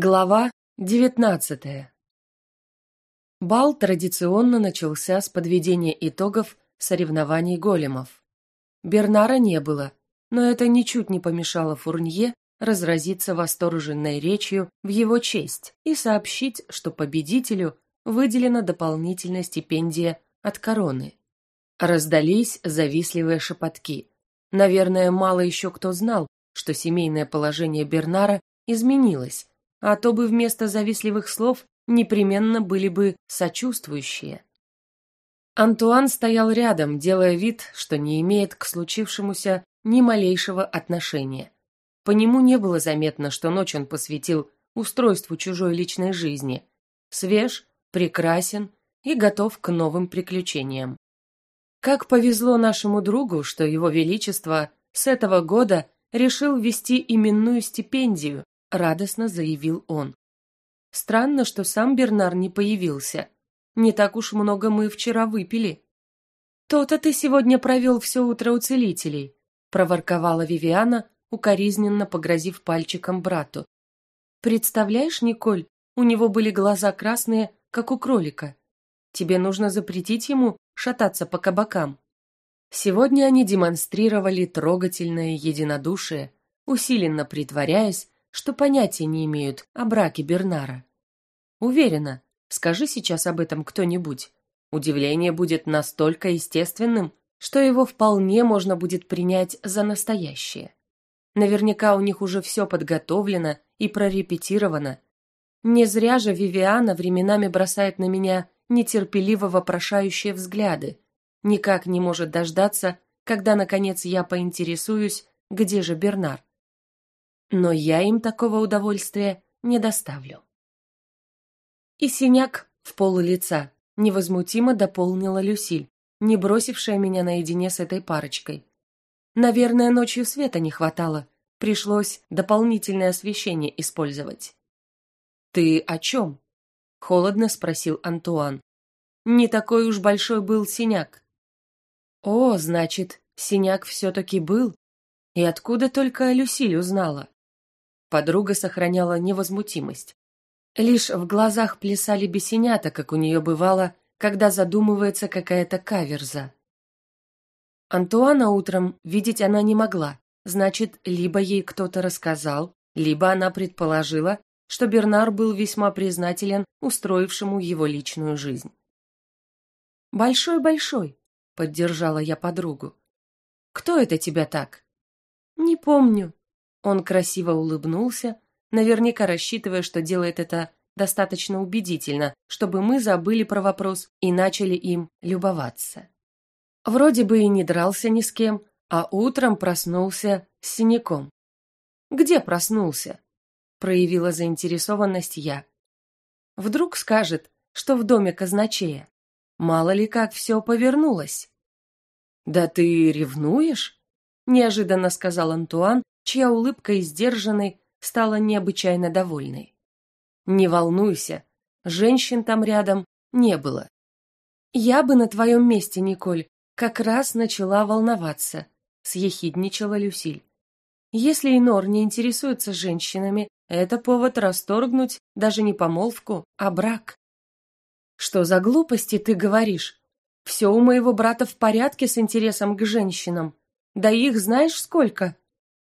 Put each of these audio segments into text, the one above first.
Глава девятнадцатая. Бал традиционно начался с подведения итогов соревнований големов. Бернара не было, но это ничуть не помешало Фурнье разразиться восторженной речью в его честь и сообщить, что победителю выделена дополнительная стипендия от короны. Раздались завистливые шепотки. Наверное, мало еще кто знал, что семейное положение Бернара изменилось, а то бы вместо завистливых слов непременно были бы сочувствующие. Антуан стоял рядом, делая вид, что не имеет к случившемуся ни малейшего отношения. По нему не было заметно, что ночь он посвятил устройству чужой личной жизни. Свеж, прекрасен и готов к новым приключениям. Как повезло нашему другу, что его величество с этого года решил ввести именную стипендию, радостно заявил он. Странно, что сам Бернар не появился. Не так уж много мы вчера выпили. То-то ты сегодня провел все утро у целителей, проворковала Вивиана, укоризненно погрозив пальчиком брату. Представляешь, Николь, у него были глаза красные, как у кролика. Тебе нужно запретить ему шататься по кабакам. Сегодня они демонстрировали трогательное единодушие, усиленно притворяясь, что понятия не имеют о браке Бернара. Уверена, скажи сейчас об этом кто-нибудь, удивление будет настолько естественным, что его вполне можно будет принять за настоящее. Наверняка у них уже все подготовлено и прорепетировано. Не зря же Вивиана временами бросает на меня нетерпеливо вопрошающие взгляды, никак не может дождаться, когда наконец я поинтересуюсь, где же Бернар но я им такого удовольствия не доставлю. И синяк в пол лица невозмутимо дополнила Люсиль, не бросившая меня наедине с этой парочкой. Наверное, ночью света не хватало, пришлось дополнительное освещение использовать. Ты о чем? холодно спросил Антуан. Не такой уж большой был синяк. О, значит, синяк все таки был. И откуда только Люсиль узнала? Подруга сохраняла невозмутимость. Лишь в глазах плясали бесенята, как у нее бывало, когда задумывается какая-то каверза. Антуана утром видеть она не могла, значит, либо ей кто-то рассказал, либо она предположила, что Бернар был весьма признателен устроившему его личную жизнь. «Большой-большой», — поддержала я подругу. «Кто это тебя так?» «Не помню», он красиво улыбнулся, наверняка рассчитывая, что делает это достаточно убедительно, чтобы мы забыли про вопрос и начали им любоваться. Вроде бы и не дрался ни с кем, а утром проснулся с синяком. Где проснулся? проявила заинтересованность я. Вдруг скажет, что в доме казначея. Мало ли как все повернулось. Да ты ревнуешь? неожиданно сказал Антуан, чья улыбка из сдержанной стала необычайно довольной. Не волнуйся, женщин там рядом не было. Я бы на твоем месте, Николь, как раз начала волноваться, съехидничала Люсиль. Если Инор не интересуется женщинами, это повод расторгнуть даже не помолвку, а брак. Что за глупости ты говоришь? Все у моего брата в порядке с интересом к женщинам. Да их знаешь сколько?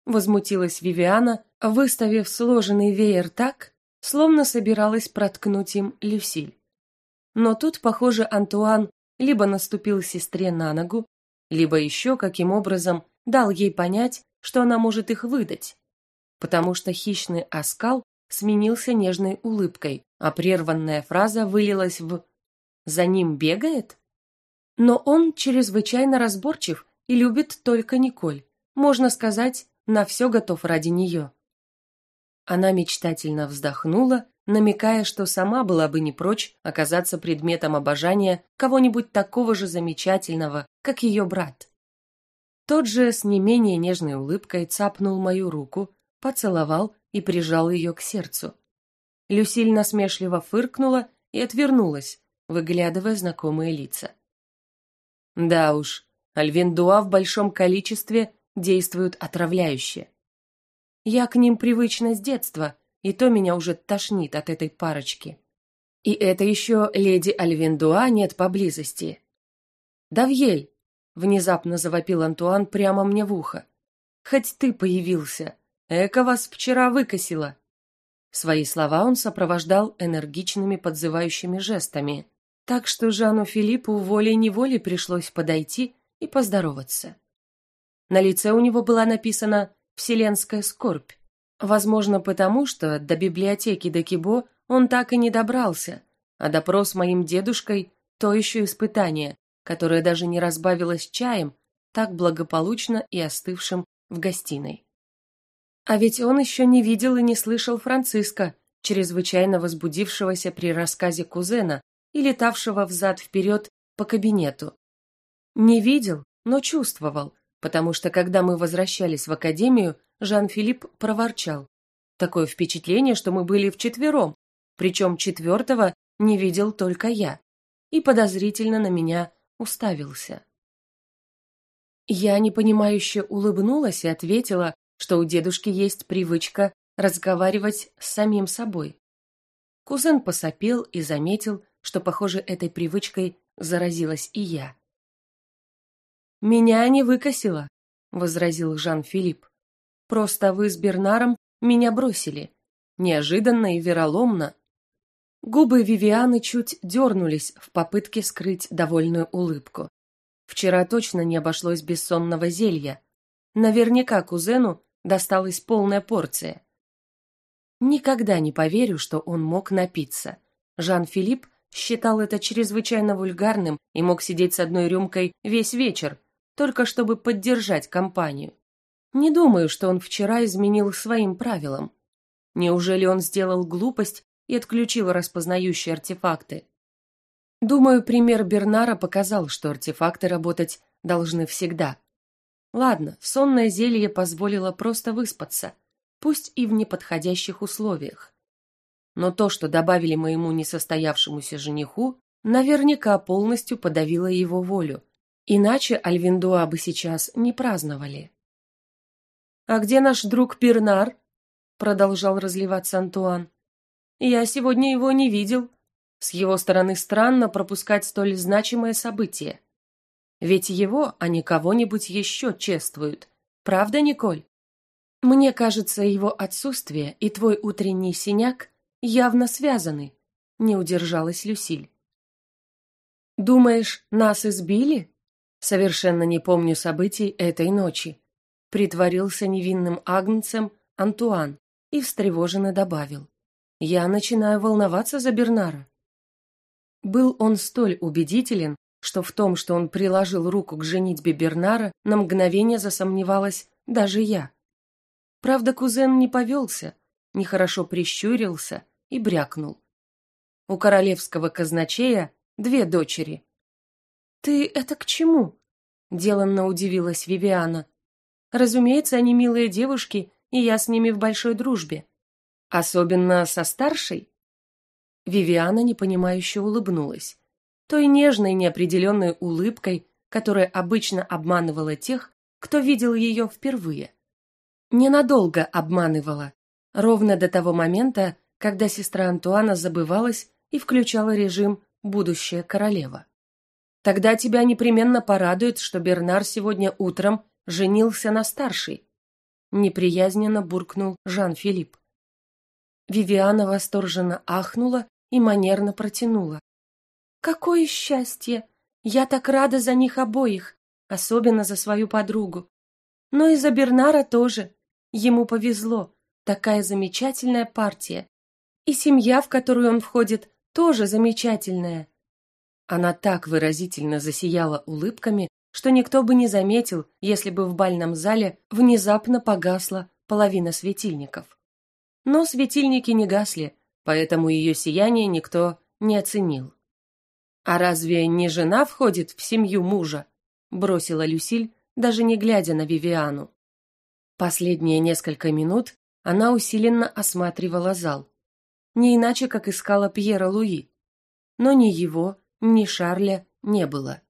Возмутилась Вивиана, выставив сложенный веер так, словно собиралась проткнуть им Люсиль. Но тут, похоже, Антуан либо наступил сестре на ногу, либо еще каким образом дал ей понять, что она может их выдать, потому что хищный оскал сменился нежной улыбкой, а прерванная фраза вылилась в «За ним бегает?» Но он чрезвычайно разборчив и любит только Николь. Можно сказать, на все готов ради нее. Она мечтательно вздохнула, намекая, что сама была бы не прочь оказаться предметом обожания кого-нибудь такого же замечательного, как ее брат. Тот же с не менее нежной улыбкой цапнул мою руку, поцеловал и прижал ее к сердцу. Люсиль насмешливо фыркнула и отвернулась, выглядывая знакомые лица. Да уж, альвендуа в большом количестве действуют отравляюще. Я к ним привычна с детства и то меня уже тошнит от этой парочки. И это еще леди Альвендуа нет поблизости. «Давьель!» — внезапно завопил Антуан прямо мне в ухо. «Хоть ты появился! Эка вас вчера выкосила!» Свои слова он сопровождал энергичными подзывающими жестами, так что Жану Филиппу волей-неволей пришлось подойти и поздороваться. На лице у него была написана «Вселенская скорбь», возможно потому, что до библиотеки Декибо он так и не добрался, а допрос моим дедушкой – то еще испытание, которое даже не разбавилось чаем, так благополучно и остывшим в гостиной. А ведь он еще не видел и не слышал Франциска, чрезвычайно возбудившегося при рассказе кузена и летавшего взад-вперед по кабинету. Не видел, но чувствовал, потому что когда мы возвращались в академию, Жан-Филипп проворчал. Такое впечатление, что мы были вчетвером, причем четвертого не видел только я, и подозрительно на меня уставился. Я непонимающе улыбнулась и ответила, что у дедушки есть привычка разговаривать с самим собой. Кузен посопел и заметил, что, похоже, этой привычкой заразилась и я. «Меня не выкосило», — возразил Жан-Филипп. «Просто вы с Бернаром меня бросили. Неожиданно и вероломно. Губы Вивианы чуть дернулись в попытке скрыть довольную улыбку. Вчера точно не обошлось без сонного зелья. Наверняка кузену досталась полная порция. Никогда не поверю, что он мог напиться. Жан-Филипп считал это чрезвычайно вульгарным и мог сидеть с одной рюмкой весь вечер, только чтобы поддержать компанию. Не думаю, что он вчера изменил своим правилам. Неужели он сделал глупость и отключил распознающие артефакты. Думаю, пример Бернара показал, что артефакты работать должны всегда. Ладно, сонное зелье позволило просто выспаться, пусть и в неподходящих условиях. Но то, что добавили моему несостоявшемуся жениху, наверняка полностью подавило его волю, иначе Альвиндуа бы сейчас не праздновали. «А где наш друг Бернар?» продолжал разливаться Антуан. Я сегодня его не видел. С его стороны странно пропускать столь значимое событие. Ведь его, а не кого-нибудь еще чествуют. Правда, Николь? Мне кажется, его отсутствие и твой утренний синяк явно связаны, не удержалась Люсиль. Думаешь, нас избили? Совершенно не помню событий этой ночи. Притворился невинным агнцем Антуан и встревоженно добавил. Я начинаю волноваться за Бернара. Был он столь убедителен, что в том, что он приложил руку к женитьбе Бернара, на мгновение засомневалась даже я. Правда, кузен не повелся, нехорошо прищурился и брякнул. У королевского казначея две дочери. «Ты это к чему?» – деланно удивилась Вивиана. «Разумеется, они милые девушки, и я с ними в большой дружбе. Особенно со старшей? Вивиана непонимающе улыбнулась. Той нежной неопределенной улыбкой, которая обычно обманывала тех, кто видел ее впервые. Ненадолго обманывала, ровно до того момента, когда сестра Антуана забывалась и включала режим «будущая королева». Тогда тебя непременно порадует, что Бернар сегодня утром женился на старшей. Неприязненно буркнул Жан-Филипп. Вивиана восторженно ахнула и манерно протянула. «Какое счастье! Я так рада за них обоих, особенно за свою подругу. Но и за Бернара тоже. Ему повезло, такая замечательная партия. И семья, в которую он входит, тоже замечательная». Она так выразительно засияла улыбками, что никто бы не заметил, если бы в бальном зале внезапно погасла половина светильников. Но светильники не гасли, поэтому ее сияние никто не оценил. «А разве не жена входит в семью мужа?» – бросила Люсиль, даже не глядя на Вивиану. Последние несколько минут она усиленно осматривала зал. Не иначе, как искала Пьера Луи. Но ни его, ни Шарля не было.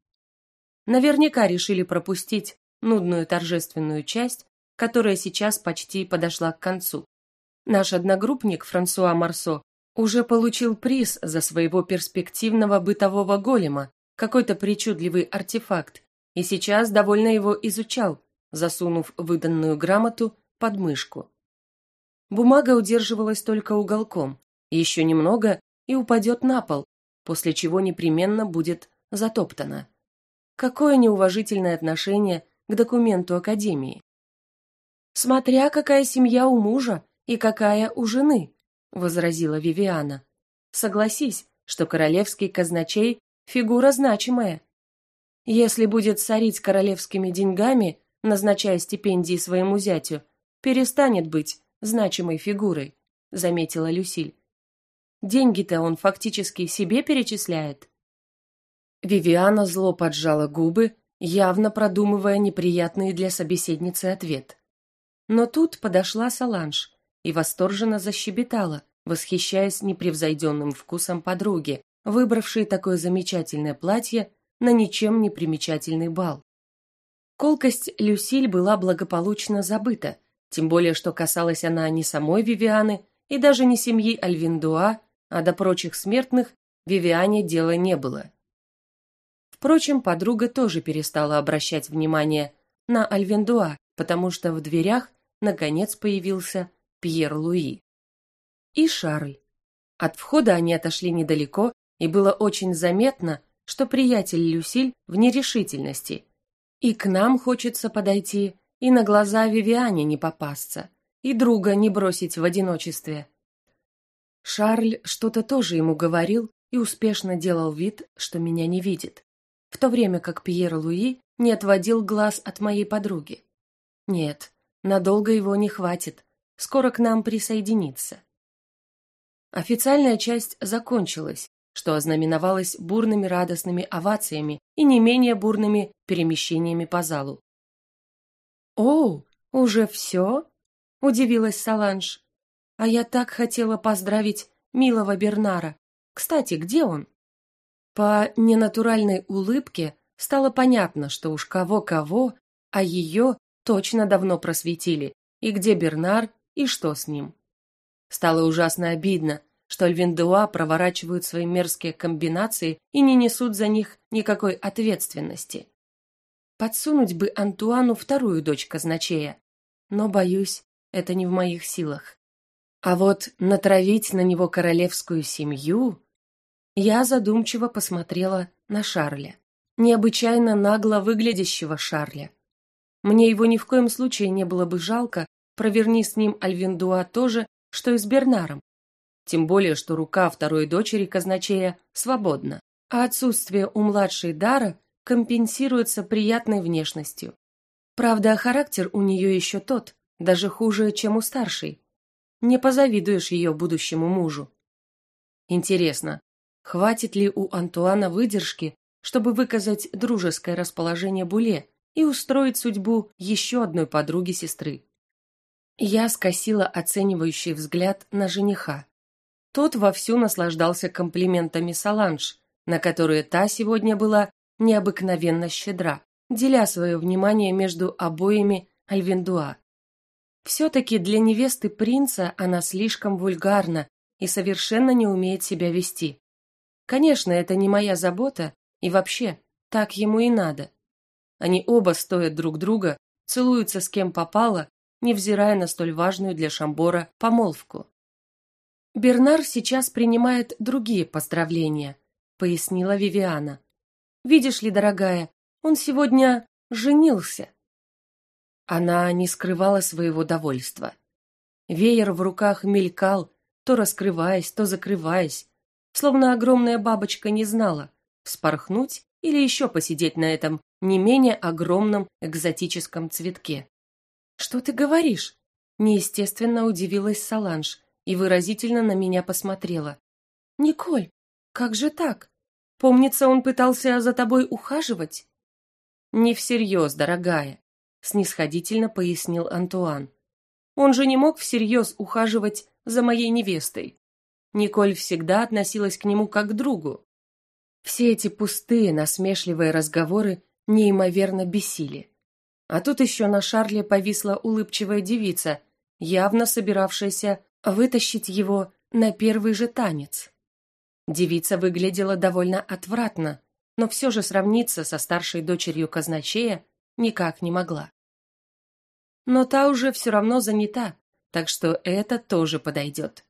Наверняка решили пропустить нудную торжественную часть, которая сейчас почти подошла к концу. Наш одногруппник Франсуа Марсо уже получил приз за своего перспективного бытового голема, какой-то причудливый артефакт, и сейчас довольно его изучал, засунув выданную грамоту под мышку. Бумага удерживалась только уголком, еще немного и упадет на пол, после чего непременно будет затоптана. Какое неуважительное отношение к документу Академии. Смотря какая семья у мужа и какая у жены, возразила Вивиана. Согласись, что королевский казначей фигура значимая. Если будет сорить королевскими деньгами, назначая стипендии своему зятю, перестанет быть значимой фигурой, заметила Люсиль. Деньги-то он фактически себе перечисляет. Вивиана зло поджала губы, явно продумывая неприятный для собеседницы ответ. Но тут подошла Саланж и восторженно защебетала, восхищаясь непревзойденным вкусом подруги, выбравшей такое замечательное платье на ничем не примечательный бал. Колкость Люсиль была благополучно забыта, тем более что касалась она не самой Вивианы и даже не семьи Альвиндуа, а до прочих смертных Вивиане дела не было. Впрочем, подруга тоже перестала обращать внимание на Альвендуа, потому что в дверях наконец появился Пьер Луи. И Шарль. От входа они отошли недалеко, и было очень заметно, что приятель Люсиль в нерешительности. И к нам хочется подойти, и на глаза Вивиане не попасться, и друга не бросить в одиночестве. Шарль что-то тоже ему говорил и успешно делал вид, что меня не видит, в то время как Пьер Луи не отводил глаз от моей подруги. Нет, надолго его не хватит, скоро к нам присоединится. Официальная часть закончилась, что ознаменовалось бурными радостными овациями и не менее бурными перемещениями по залу. «О, уже все?» – удивилась Саланж. «А я так хотела поздравить милого Бернара. Кстати, где он?» По ненатуральной улыбке стало понятно, что уж кого-кого, а ее точно давно просветили, и где Бернар, и что с ним. Стало ужасно обидно, что Альвиндуа проворачивают свои мерзкие комбинации и не несут за них никакой ответственности. Подсунуть бы Антуану вторую дочь казначея, но, боюсь, это не в моих силах. А вот натравить на него королевскую семью... Я задумчиво посмотрела на Шарля. Необычайно нагло выглядящего Шарля. Мне его ни в коем случае не было бы жалко, проверни с ним Альвиндуа то же, что и с Бернаром. Тем более, что рука второй дочери казначея свободна, а отсутствие у младшей дара компенсируется приятной внешностью. Правда, характер у нее еще тот, даже хуже, чем у старшей. Не позавидуешь ее будущему мужу. Интересно, хватит ли у Антуана выдержки, чтобы выказать дружеское расположение Буле и устроить судьбу еще одной подруги сестры. Я скосила оценивающий взгляд на жениха. Тот вовсю наслаждался комплиментами Саланж, на которые та сегодня была необыкновенно щедра, деля свое внимание между обоими Альвендуа. Все-таки для невесты принца она слишком вульгарна и совершенно не умеет себя вести. Конечно, это не моя забота, и вообще, так ему и надо. Они оба стоят друг друга, целуются с кем попало, невзирая на столь важную для Шамбора помолвку. Бернар сейчас принимает другие поздравления, пояснила Вивиана. Видишь ли, дорогая, он сегодня женился. Она не скрывала своего довольства. Веер в руках мелькал, то раскрываясь, то закрываясь, словно огромная бабочка не знала, вспорхнуть или еще посидеть на этом не менее огромном экзотическом цветке. «Что ты говоришь?» Неестественно удивилась Саланж и выразительно на меня посмотрела. «Николь, как же так? Помнится, он пытался за тобой ухаживать?» «Не всерьез, дорогая», — снисходительно пояснил Антуан. «Он же не мог всерьез ухаживать за моей невестой. Николь всегда относилась к нему как к другу. Все эти пустые, насмешливые разговоры неимоверно бесили. А тут еще на Шарле повисла улыбчивая девица, явно собиравшаяся вытащить его на первый же танец. Девица выглядела довольно отвратно, но все же сравниться со старшей дочерью казначея никак не могла. Но та уже все равно занята, так что это тоже подойдет.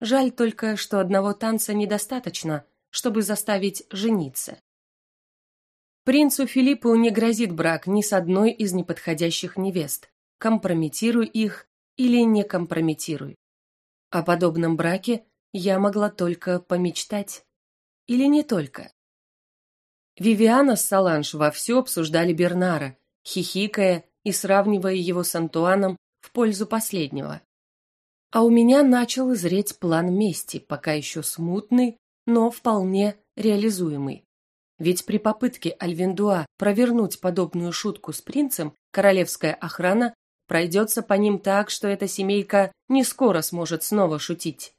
Жаль только, что одного танца недостаточно, чтобы заставить жениться. Принцу Филиппу не грозит брак ни с одной из неподходящих невест. Компрометируй их или не компрометируй. О подобном браке я могла только помечтать. Или не только. Вивиана с Саланж вовсю обсуждали Бернара, хихикая и сравнивая его с Антуаном в пользу последнего. А у меня начал зреть план мести, пока еще смутный, но вполне реализуемый. Ведь при попытке Альвендуа провернуть подобную шутку с принцем, королевская охрана пройдется по ним так, что эта семейка не скоро сможет снова шутить.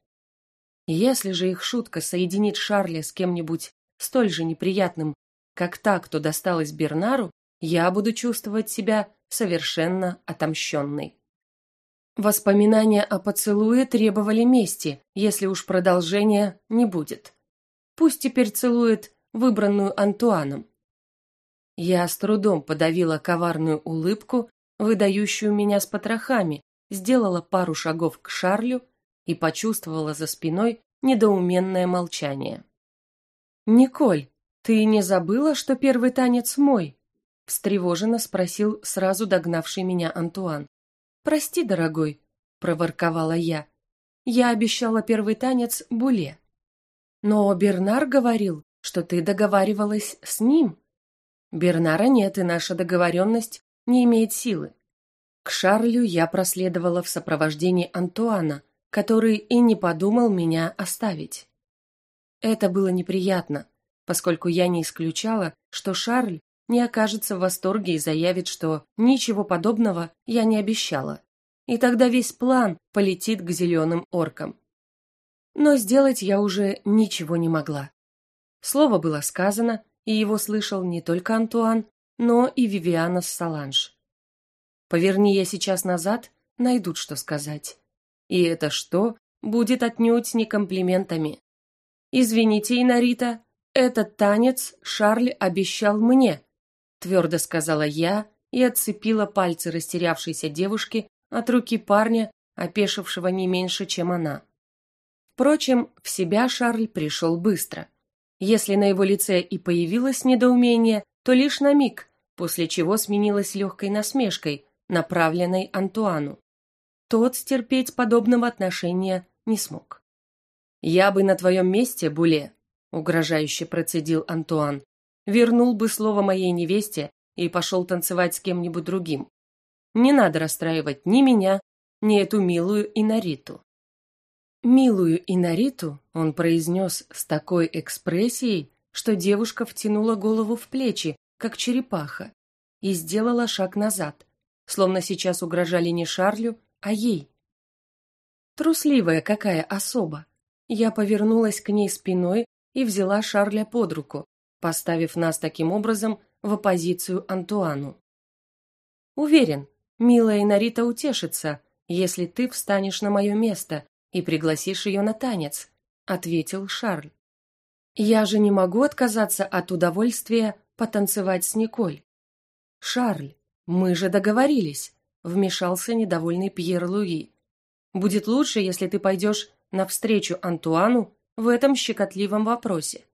Если же их шутка соединит Шарля с кем-нибудь столь же неприятным, как та, кто досталась Бернару, я буду чувствовать себя совершенно отомщенной. Воспоминания о поцелуе требовали мести, если уж продолжения не будет. Пусть теперь целует выбранную Антуаном. Я с трудом подавила коварную улыбку, выдающую меня с потрохами, сделала пару шагов к Шарлю и почувствовала за спиной недоуменное молчание. «Николь, ты не забыла, что первый танец мой?» Встревоженно спросил сразу догнавший меня Антуан. «Прости, дорогой», — проворковала я. «Я обещала первый танец Буле». «Но Бернар говорил, что ты договаривалась с ним». «Бернара нет, и наша договоренность не имеет силы». К Шарлю я проследовала в сопровождении Антуана, который и не подумал меня оставить. Это было неприятно, поскольку я не исключала, что Шарль не окажется в восторге и заявит, что ничего подобного я не обещала. И тогда весь план полетит к зеленым оркам. Но сделать я уже ничего не могла. Слово было сказано, и его слышал не только Антуан, но и Вивиана Саланж. Поверни я сейчас назад, найдут что сказать. И это что будет отнюдь не комплиментами. Извините, Инарита, этот танец Шарль обещал мне, твердо сказала я и отцепила пальцы растерявшейся девушки от руки парня, опешившего не меньше, чем она. Впрочем, в себя Шарль пришел быстро. Если на его лице и появилось недоумение, то лишь на миг, после чего сменилось легкой насмешкой, направленной Антуану. Тот стерпеть подобного отношения не смог. «Я бы на твоем месте, Буле», — угрожающе процедил Антуан, вернул бы слово моей невесте и пошел танцевать с кем-нибудь другим. Не надо расстраивать ни меня, ни эту милую Инариту. Милую Инариту он произнес с такой экспрессией, что девушка втянула голову в плечи, как черепаха, и сделала шаг назад, словно сейчас угрожали не Шарлю, а ей. Трусливая какая особа. Я повернулась к ней спиной и взяла Шарля под руку, поставив нас таким образом в оппозицию Антуану. Уверен, милая Нарита утешится, если ты встанешь на мое место и пригласишь ее на танец, ответил Шарль. Я же не могу отказаться от удовольствия потанцевать с Николь. Шарль, мы же договорились, вмешался недовольный Пьер Луи. Будет лучше, если ты пойдешь навстречу Антуану в этом щекотливом вопросе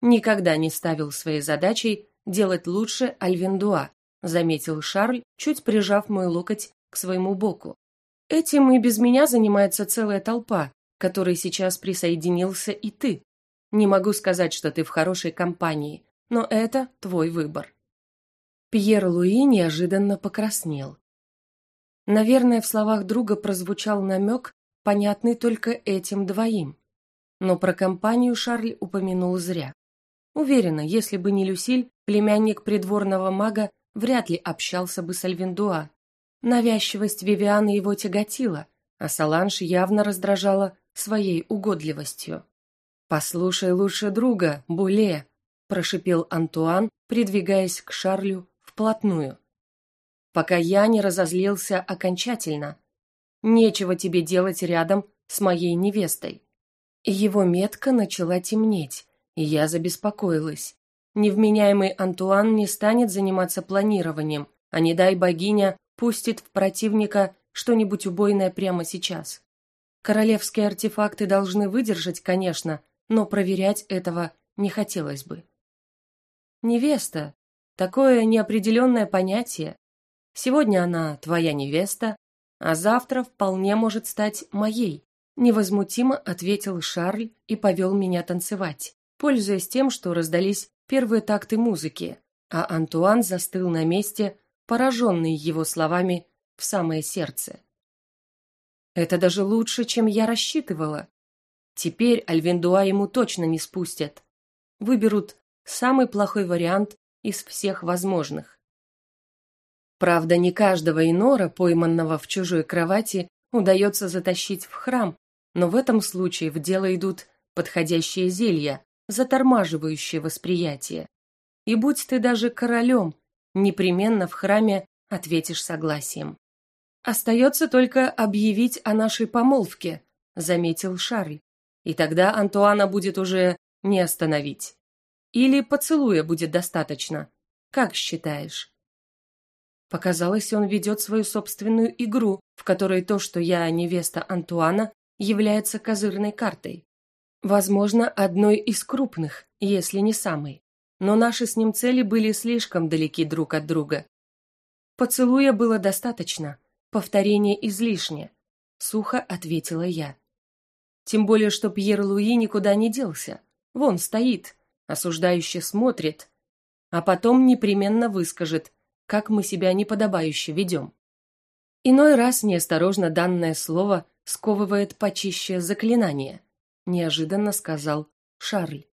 никогда не ставил своей задачей делать лучше Альвендуа, заметил Шарль, чуть прижав мой локоть к своему боку. Этим и без меня занимается целая толпа, которой сейчас присоединился и ты. Не могу сказать, что ты в хорошей компании, но это твой выбор. Пьер Луи неожиданно покраснел. Наверное, в словах друга прозвучал намек, понятный только этим двоим. Но про компанию Шарль упомянул зря. Уверена, если бы не Люсиль, племянник придворного мага вряд ли общался бы с Альвиндуа. Навязчивость Вивианы его тяготила, а Саланж явно раздражала своей угодливостью. «Послушай лучше друга, Буле», – прошипел Антуан, придвигаясь к Шарлю вплотную. Пока я не разозлился окончательно. Нечего тебе делать рядом с моей невестой. Его метка начала темнеть, и я забеспокоилась. Невменяемый Антуан не станет заниматься планированием, а не дай богиня пустит в противника что-нибудь убойное прямо сейчас. Королевские артефакты должны выдержать, конечно, но проверять этого не хотелось бы. Невеста – такое неопределенное понятие. Сегодня она твоя невеста, а завтра вполне может стать моей. Невозмутимо ответил Шарль и повел меня танцевать, пользуясь тем, что раздались первые такты музыки, а Антуан застыл на месте, пораженный его словами в самое сердце. Это даже лучше, чем я рассчитывала. Теперь Альвендуа ему точно не спустят. Выберут самый плохой вариант из всех возможных. Правда, не каждого инора, пойманного в чужой кровати, удается затащить в храм, но в этом случае в дело идут подходящие зелья, затормаживающие восприятие. И будь ты даже королем, непременно в храме ответишь согласием. Остается только объявить о нашей помолвке, заметил Шарль. И тогда Антуана будет уже не остановить. Или поцелуя будет достаточно. Как считаешь? Показалось, он ведет свою собственную игру, в которой то, что я невеста Антуана, является козырной картой. Возможно, одной из крупных, если не самой. Но наши с ним цели были слишком далеки друг от друга. Поцелуя было достаточно, Повторение излишне, сухо ответила я. Тем более, что Пьер Луи никуда не делся. Вон стоит, осуждающе смотрит, а потом непременно выскажет, как мы себя неподобающе ведем. Иной раз неосторожно данное слово сковывает почище заклинание, неожиданно сказал Шарль.